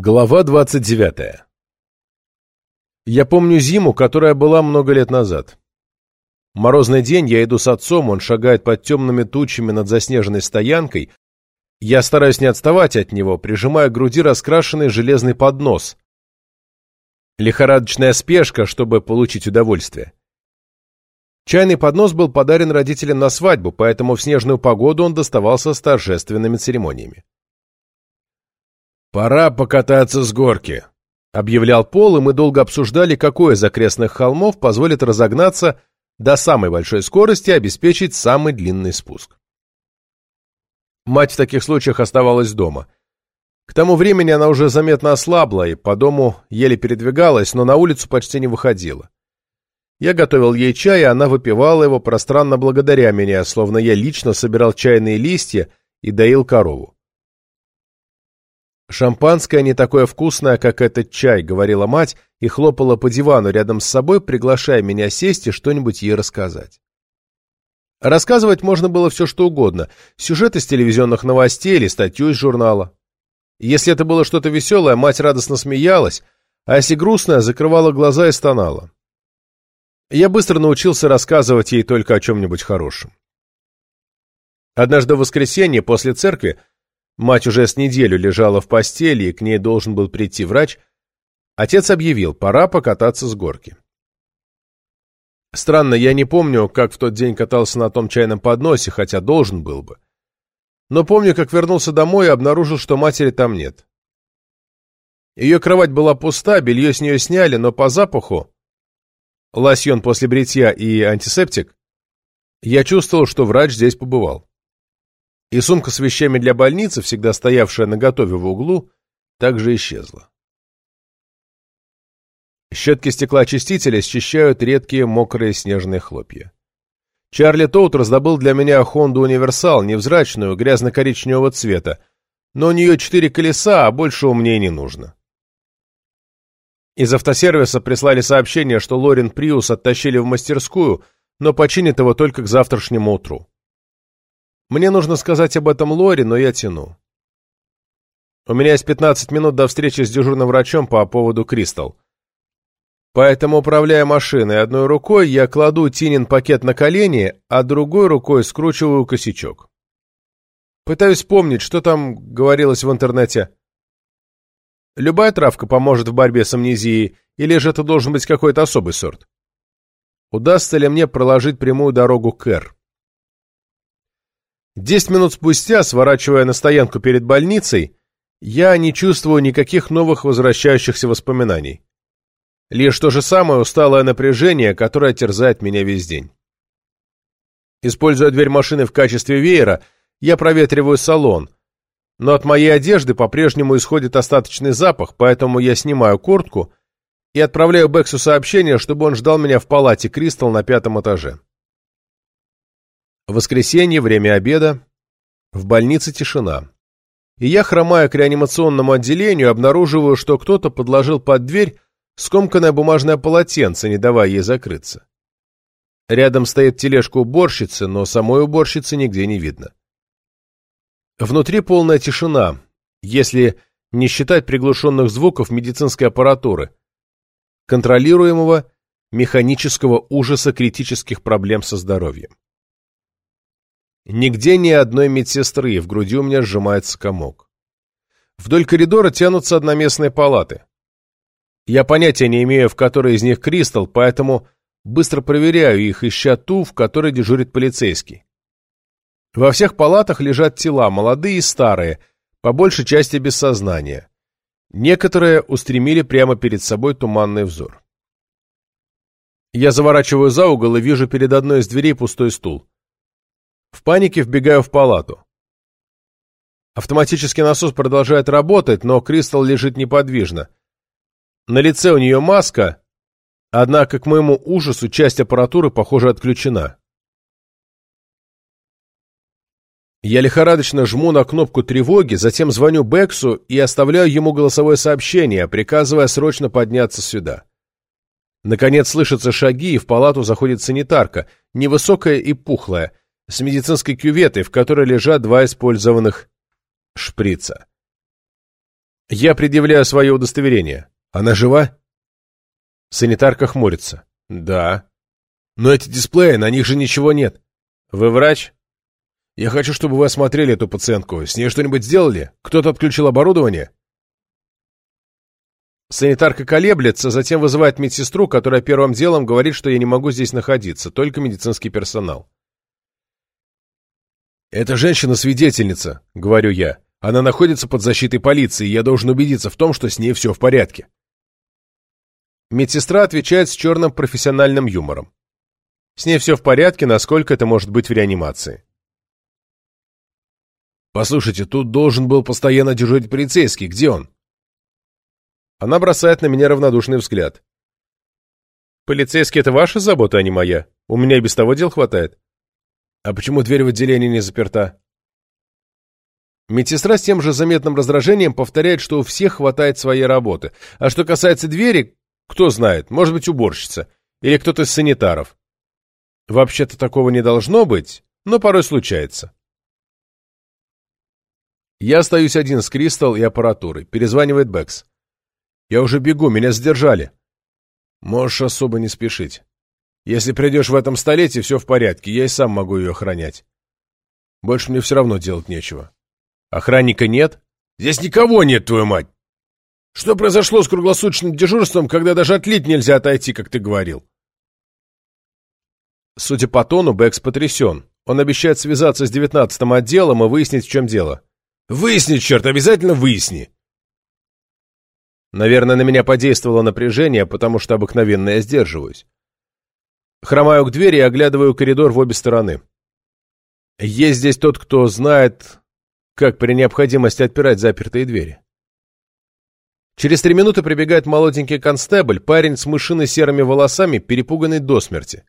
Глава 29. Я помню зиму, которая была много лет назад. Морозный день, я иду с отцом, он шагает под темными тучами над заснеженной стоянкой. Я стараюсь не отставать от него, прижимая к груди раскрашенный железный поднос. Лихорадочная спешка, чтобы получить удовольствие. Чайный поднос был подарен родителям на свадьбу, поэтому в снежную погоду он доставался с торжественными церемониями. «Пора покататься с горки», — объявлял Пол, и мы долго обсуждали, какой из окрестных холмов позволит разогнаться до самой большой скорости и обеспечить самый длинный спуск. Мать в таких случаях оставалась дома. К тому времени она уже заметно ослабла и по дому еле передвигалась, но на улицу почти не выходила. Я готовил ей чай, и она выпивала его, пространно благодаря меня, словно я лично собирал чайные листья и доил корову. «Шампанское не такое вкусное, как этот чай», — говорила мать и хлопала по дивану рядом с собой, приглашая меня сесть и что-нибудь ей рассказать. Рассказывать можно было все, что угодно. Сюжет из телевизионных новостей или статью из журнала. Если это было что-то веселое, мать радостно смеялась, а если грустное, закрывала глаза и стонала. Я быстро научился рассказывать ей только о чем-нибудь хорошем. Однажды в воскресенье после церкви Мать уже с неделю лежала в постели, и к ней должен был прийти врач. Отец объявил, пора покататься с горки. Странно, я не помню, как в тот день катался на том чайном подносе, хотя должен был бы. Но помню, как вернулся домой и обнаружил, что матери там нет. Ее кровать была пуста, белье с нее сняли, но по запаху, лосьон после бритья и антисептик, я чувствовал, что врач здесь побывал и сумка с вещами для больницы, всегда стоявшая наготове в углу, также исчезла. Щетки стеклоочистителя счищают редкие мокрые снежные хлопья. Чарли Тоут раздобыл для меня Хонду Универсал, невзрачную, грязно-коричневого цвета, но у нее четыре колеса, а большего мне не нужно. Из автосервиса прислали сообщение, что Лорин Приус оттащили в мастерскую, но починит его только к завтрашнему утру. Мне нужно сказать об этом Лори, но я тяну. У меня есть 15 минут до встречи с дежурным врачом по поводу Кристал. Поэтому, управляя машиной одной рукой, я кладу Тинин пакет на колени, а другой рукой скручиваю косячок. Пытаюсь вспомнить, что там говорилось в интернете. Любая травка поможет в борьбе с амнезией, или же это должен быть какой-то особый сорт? Удастся ли мне проложить прямую дорогу к Эр? Десять минут спустя, сворачивая на стоянку перед больницей, я не чувствую никаких новых возвращающихся воспоминаний. Лишь то же самое усталое напряжение, которое терзает меня весь день. Используя дверь машины в качестве веера, я проветриваю салон, но от моей одежды по-прежнему исходит остаточный запах, поэтому я снимаю куртку и отправляю Бексу сообщение, чтобы он ждал меня в палате Кристал на пятом этаже. Воскресенье, время обеда. В больнице тишина. И я, хромая к реанимационному отделению, обнаруживаю, что кто-то подложил под дверь скомканное бумажное полотенце, не давая ей закрыться. Рядом стоит тележка уборщицы, но самой уборщицы нигде не видно. Внутри полная тишина, если не считать приглушенных звуков медицинской аппаратуры, контролируемого механического ужаса критических проблем со здоровьем. Нигде ни одной медсестры, в груди у меня сжимается комок. Вдоль коридора тянутся одноместные палаты. Я понятия не имею, в которой из них Кристал, поэтому быстро проверяю их, ища ту, в которой дежурит полицейский. Во всех палатах лежат тела, молодые и старые, по большей части без сознания. Некоторые устремили прямо перед собой туманный взор. Я заворачиваю за угол и вижу перед одной из дверей пустой стул. В панике вбегаю в палату. Автоматический насос продолжает работать, но Кристал лежит неподвижно. На лице у нее маска, однако, к моему ужасу, часть аппаратуры, похоже, отключена. Я лихорадочно жму на кнопку тревоги, затем звоню Бексу и оставляю ему голосовое сообщение, приказывая срочно подняться сюда. Наконец слышатся шаги, и в палату заходит санитарка, невысокая и пухлая, с медицинской кюветой, в которой лежат два использованных шприца. Я предъявляю свое удостоверение. Она жива? Санитарка хмурится. Да. Но эти дисплеи, на них же ничего нет. Вы врач? Я хочу, чтобы вы осмотрели эту пациентку. С ней что-нибудь сделали? Кто-то отключил оборудование? Санитарка колеблется, затем вызывает медсестру, которая первым делом говорит, что я не могу здесь находиться, только медицинский персонал. «Это женщина-свидетельница», — говорю я. «Она находится под защитой полиции, и я должен убедиться в том, что с ней все в порядке». Медсестра отвечает с черным профессиональным юмором. С ней все в порядке, насколько это может быть в реанимации. «Послушайте, тут должен был постоянно дежурить полицейский. Где он?» Она бросает на меня равнодушный взгляд. «Полицейский — это ваша забота, а не моя. У меня и без того дел хватает». «А почему дверь в отделении не заперта?» Медсестра с тем же заметным раздражением повторяет, что у всех хватает своей работы. А что касается двери, кто знает, может быть, уборщица. Или кто-то из санитаров. Вообще-то такого не должно быть, но порой случается. Я остаюсь один с Кристал и аппаратурой. Перезванивает Бэкс. Я уже бегу, меня задержали. Можешь особо не спешить. Если придешь в этом столетии, все в порядке, я и сам могу ее охранять. Больше мне все равно делать нечего. Охранника нет? Здесь никого нет, твою мать! Что произошло с круглосуточным дежурством, когда даже отлить нельзя отойти, как ты говорил? Судя по тону, Бэкс потрясен. Он обещает связаться с девятнадцатым отделом и выяснить, в чем дело. Выясни, черт, обязательно выясни. Наверное, на меня подействовало напряжение, потому что обыкновенно я сдерживаюсь. Хромаю к двери и оглядываю коридор в обе стороны. Есть здесь тот, кто знает, как при необходимости отпирать запертые двери. Через три минуты прибегает молоденький констебль, парень с мышино-серыми волосами, перепуганный до смерти.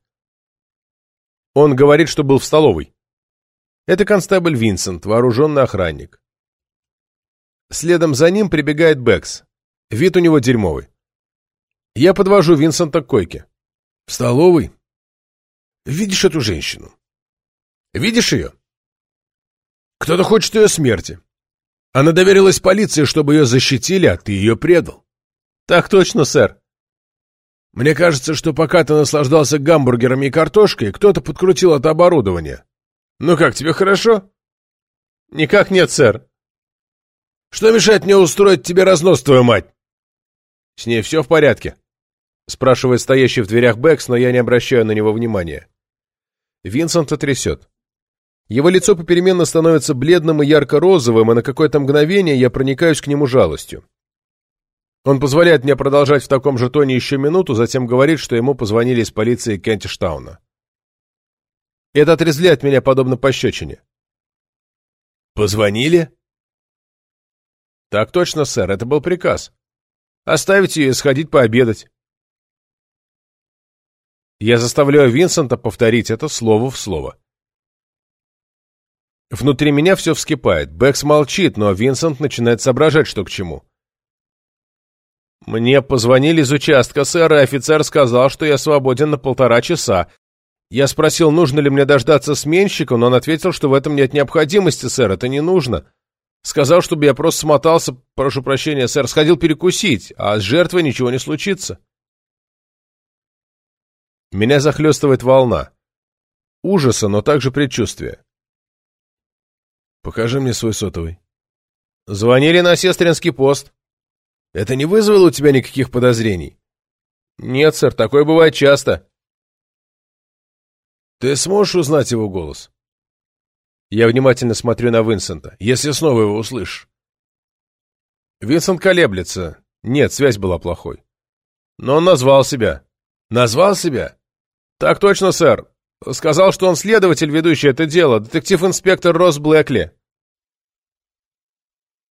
Он говорит, что был в столовой. Это констебль Винсент, вооруженный охранник. Следом за ним прибегает Бэкс. Вид у него дерьмовый. Я подвожу Винсента к койке. В столовой? Видишь эту женщину? Видишь ее? Кто-то хочет ее смерти. Она доверилась полиции, чтобы ее защитили, а ты ее предал. Так точно, сэр. Мне кажется, что пока ты наслаждался гамбургерами и картошкой, кто-то подкрутил это оборудование. Ну как, тебе хорошо? Никак нет, сэр. Что мешает мне устроить тебе разнос, твою мать? С ней все в порядке? Спрашивает стоящий в дверях Бэкс, но я не обращаю на него внимания. Винсента трясет. Его лицо попеременно становится бледным и ярко-розовым, и на какое-то мгновение я проникаюсь к нему жалостью. Он позволяет мне продолжать в таком же тоне еще минуту, затем говорит, что ему позвонили из полиции Кентиштауна. Это отрезвляет меня подобно пощечине. «Позвонили?» «Так точно, сэр, это был приказ. Оставить ее и сходить пообедать». Я заставляю Винсента повторить это слово в слово. Внутри меня все вскипает. Бэкс молчит, но Винсент начинает соображать, что к чему. Мне позвонили из участка, сэр, и офицер сказал, что я свободен на полтора часа. Я спросил, нужно ли мне дождаться сменщика, но он ответил, что в этом нет необходимости, сэр, это не нужно. Сказал, чтобы я просто смотался, прошу прощения, сэр, сходил перекусить, а с жертвой ничего не случится. Меня захлестывает волна. Ужаса, но также предчувствия. Покажи мне свой сотовый. Звонили на сестринский пост. Это не вызвало у тебя никаких подозрений? Нет, сэр, такое бывает часто. Ты сможешь узнать его голос? Я внимательно смотрю на Винсента. Если снова его услышишь. Винсент колеблется. Нет, связь была плохой. Но он назвал себя. Назвал себя? Так точно, сэр. Сказал, что он следователь, ведущий это дело, детектив-инспектор Росс Блэкли.